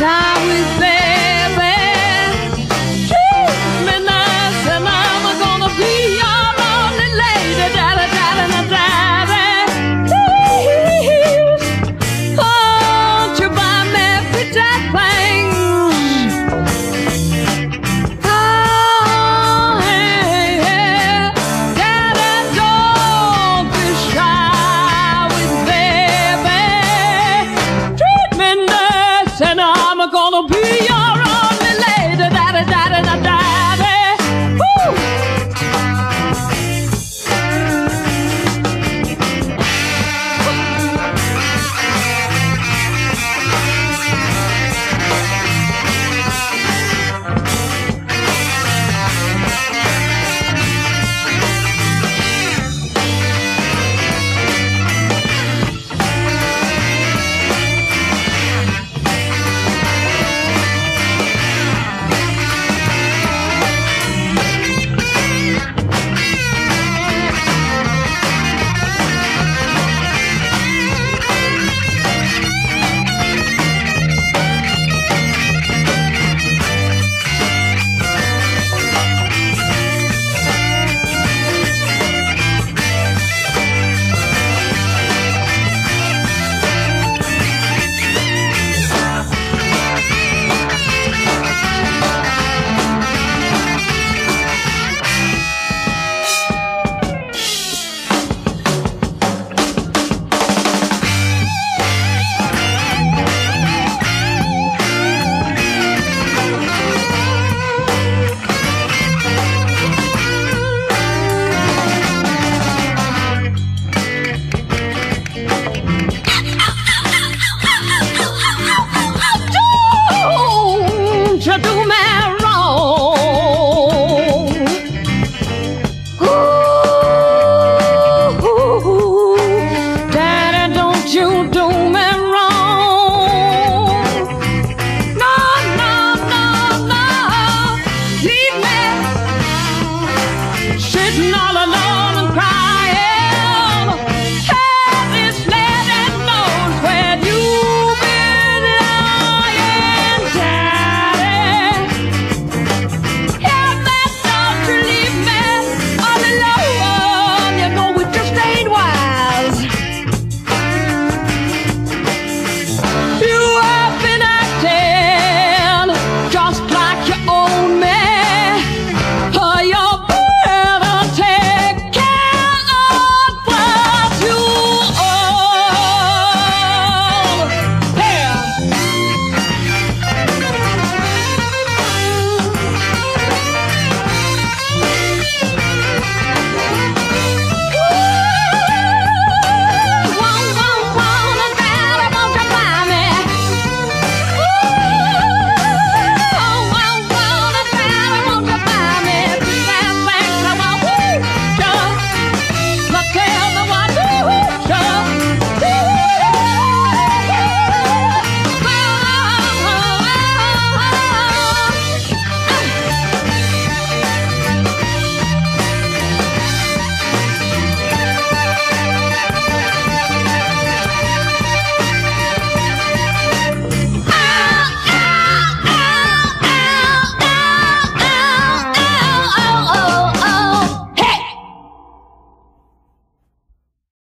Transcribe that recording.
Shy with me. to do me wrong. Ooh, ooh. Daddy, don't you do me wrong. No, no, no, no. Leave me sitting all alone.